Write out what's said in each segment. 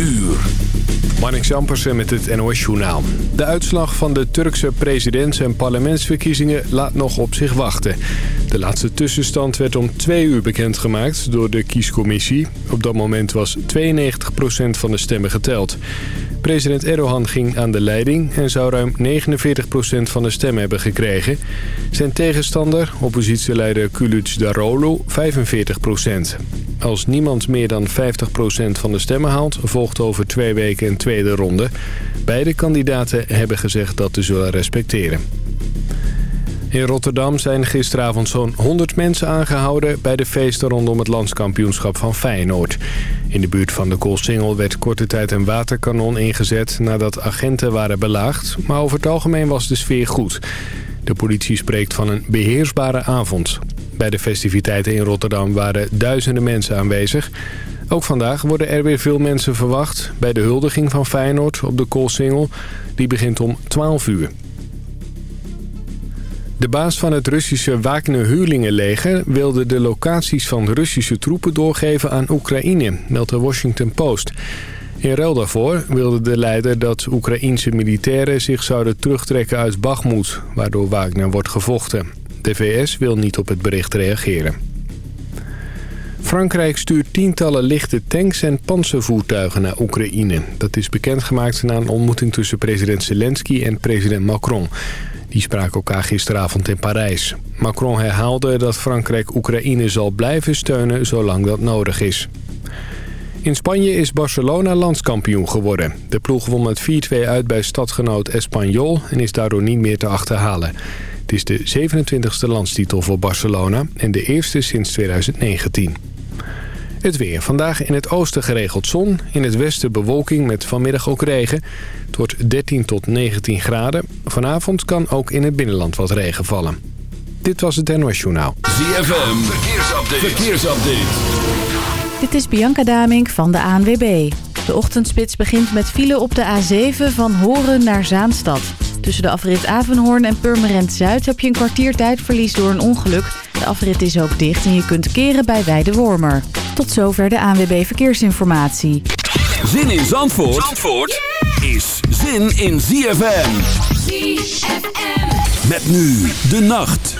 uur. Zampersen met het NOS-journaal. De uitslag van de Turkse presidents- en parlementsverkiezingen laat nog op zich wachten. De laatste tussenstand werd om twee uur bekendgemaakt door de kiescommissie. Op dat moment was 92% van de stemmen geteld. President Erdogan ging aan de leiding en zou ruim 49% van de stemmen hebben gekregen. Zijn tegenstander, oppositieleider Kılıç Darolu, 45%. Als niemand meer dan 50% van de stemmen haalt, volgt over twee weken een tweede ronde. Beide kandidaten hebben gezegd dat te zullen respecteren. In Rotterdam zijn gisteravond zo'n 100 mensen aangehouden... bij de feesten rondom het landskampioenschap van Feyenoord. In de buurt van de Koolsingel werd korte tijd een waterkanon ingezet... nadat agenten waren belaagd, maar over het algemeen was de sfeer goed. De politie spreekt van een beheersbare avond. Bij de festiviteiten in Rotterdam waren duizenden mensen aanwezig. Ook vandaag worden er weer veel mensen verwacht... bij de huldiging van Feyenoord op de Koolsingel. Die begint om 12 uur. De baas van het Russische Wagner-huurlingenleger wilde de locaties van Russische troepen doorgeven aan Oekraïne, meldt de Washington Post. In ruil daarvoor wilde de leider dat Oekraïense militairen zich zouden terugtrekken uit Bakhmut, waardoor Wagner wordt gevochten. De VS wil niet op het bericht reageren. Frankrijk stuurt tientallen lichte tanks en panzervoertuigen naar Oekraïne. Dat is bekendgemaakt na een ontmoeting tussen president Zelensky en president Macron. Die spraken elkaar gisteravond in Parijs. Macron herhaalde dat Frankrijk Oekraïne zal blijven steunen zolang dat nodig is. In Spanje is Barcelona landskampioen geworden. De ploeg won met 4-2 uit bij stadgenoot Espanyol en is daardoor niet meer te achterhalen. Het is de 27e landstitel voor Barcelona en de eerste sinds 2019. Het weer. Vandaag in het oosten geregeld zon. In het westen bewolking met vanmiddag ook regen. Het wordt 13 tot 19 graden. Vanavond kan ook in het binnenland wat regen vallen. Dit was het NOS Journaal. ZFM. Verkeersupdate. Verkeersupdate. Dit is Bianca Damink van de ANWB. De ochtendspits begint met file op de A7 van Horen naar Zaanstad. Tussen de afrit Avenhoorn en Purmerend Zuid heb je een kwartier tijdverlies door een ongeluk. De afrit is ook dicht en je kunt keren bij Weidewormer. Tot zover de ANWB Verkeersinformatie. Zin in Zandvoort, Zandvoort is zin in ZFM. ZFM. Met nu de nacht.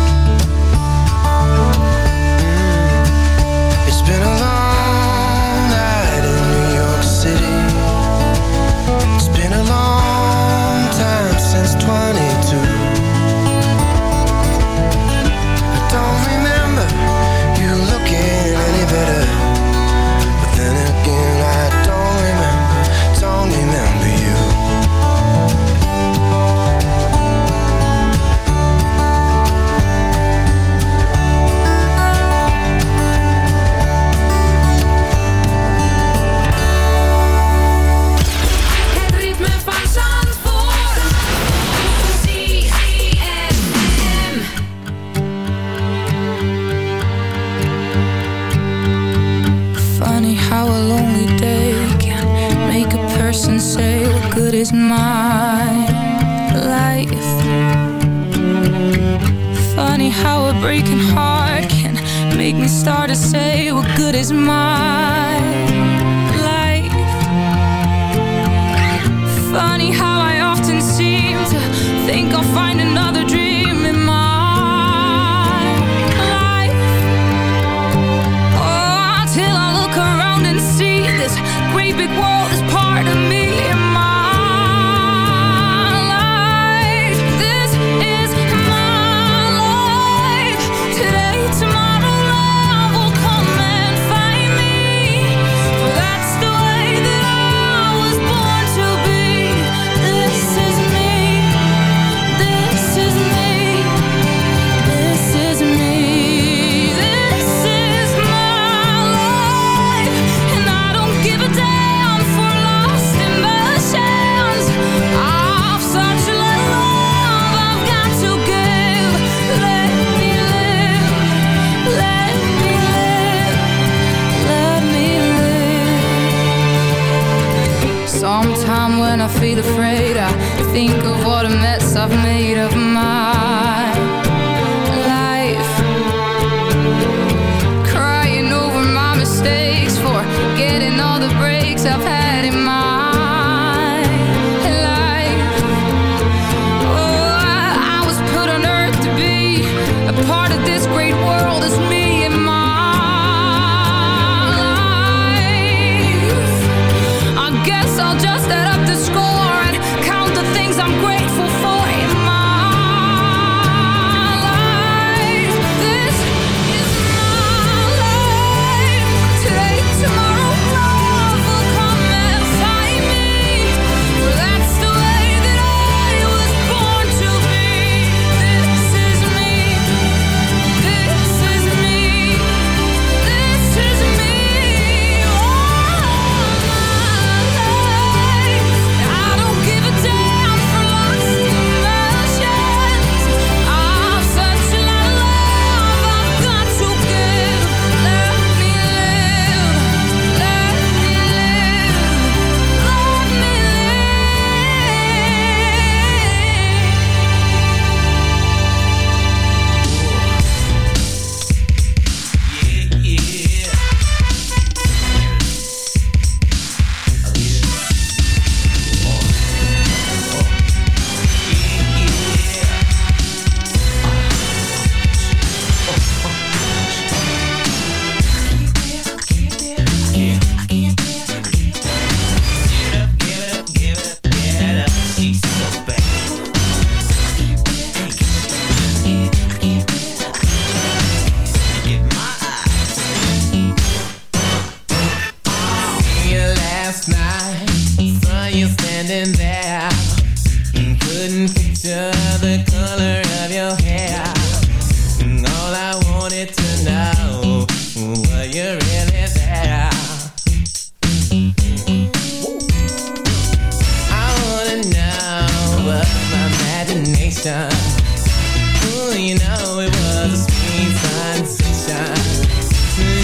Ooh, you know it was a sweet sensation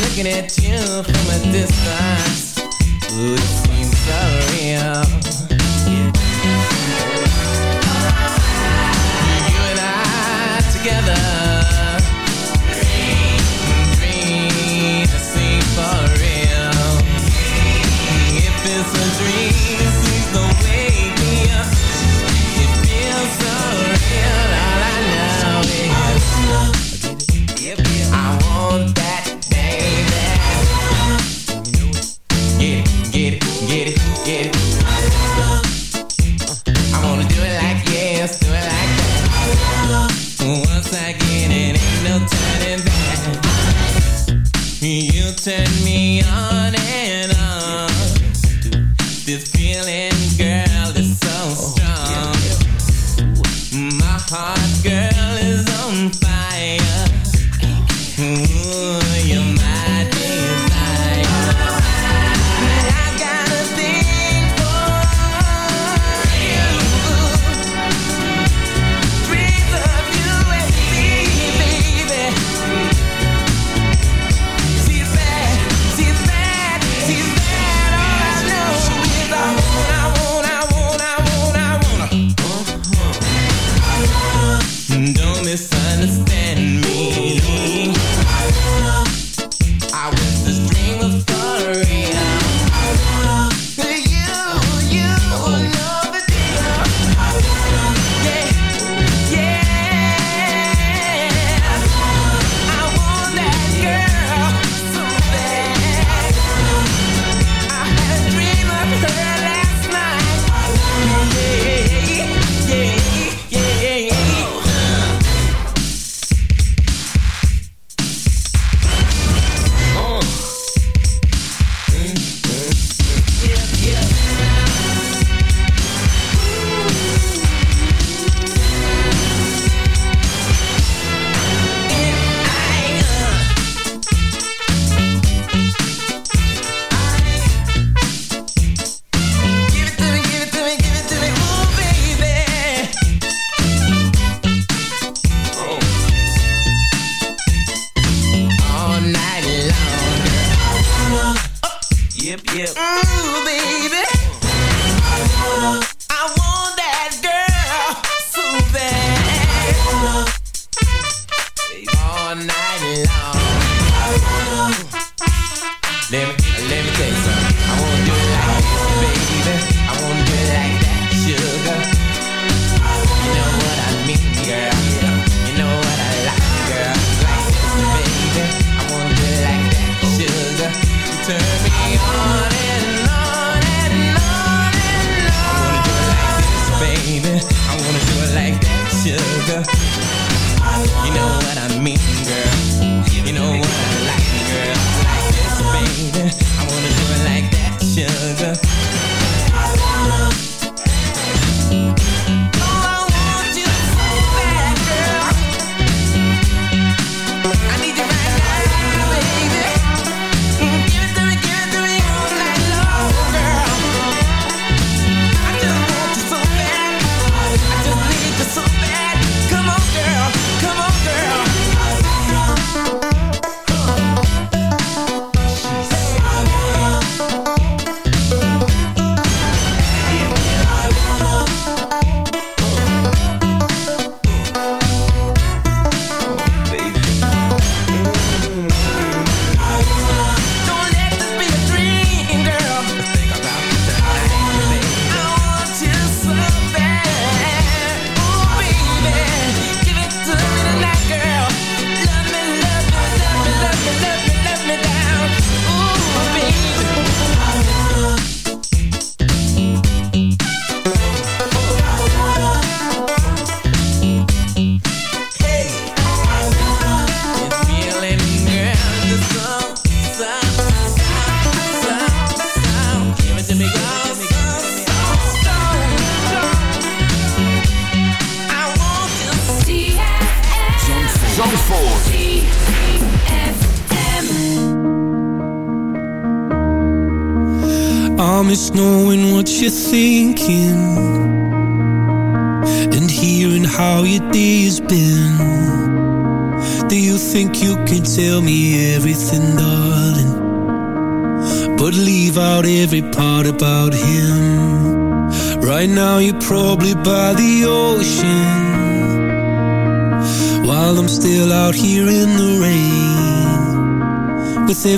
Looking at you from a distance. Ooh,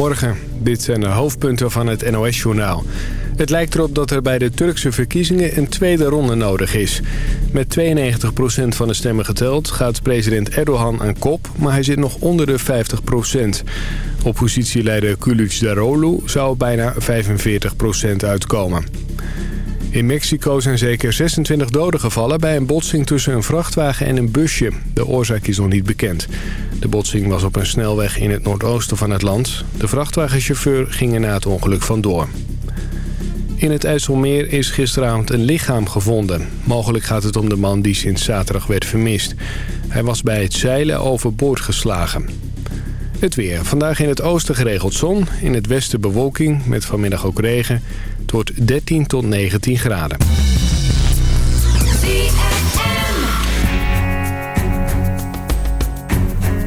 Morgen, dit zijn de hoofdpunten van het NOS-journaal. Het lijkt erop dat er bij de Turkse verkiezingen een tweede ronde nodig is. Met 92% van de stemmen geteld gaat president Erdogan aan kop... maar hij zit nog onder de 50%. Oppositieleider Darolu zou bijna 45% uitkomen. In Mexico zijn zeker 26 doden gevallen bij een botsing tussen een vrachtwagen en een busje. De oorzaak is nog niet bekend. De botsing was op een snelweg in het noordoosten van het land. De vrachtwagenchauffeur ging er na het ongeluk vandoor. In het IJsselmeer is gisteravond een lichaam gevonden. Mogelijk gaat het om de man die sinds zaterdag werd vermist. Hij was bij het zeilen overboord geslagen. Het weer. Vandaag in het oosten geregeld zon. In het westen bewolking met vanmiddag ook regen. Het wordt 13 tot 19 graden.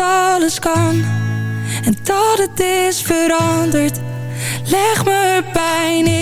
alles kan en dat het is veranderd. Leg me pijn in.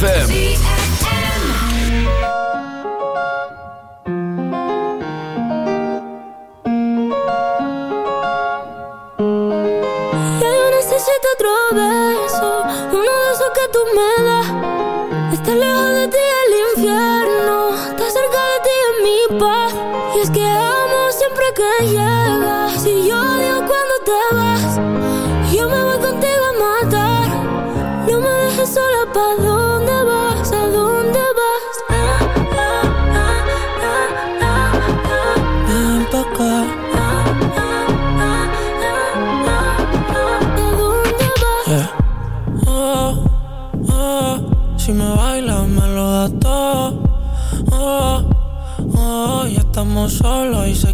ZFM.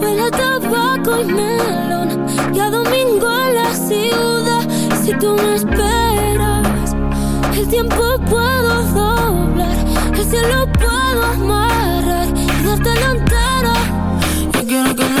Huele a tabaco y melón y a domingo en la ciudad. Si tú me esperas, el tiempo puedo doblar, el cielo puedo amarrar y dártelo entero. Yo quiero que me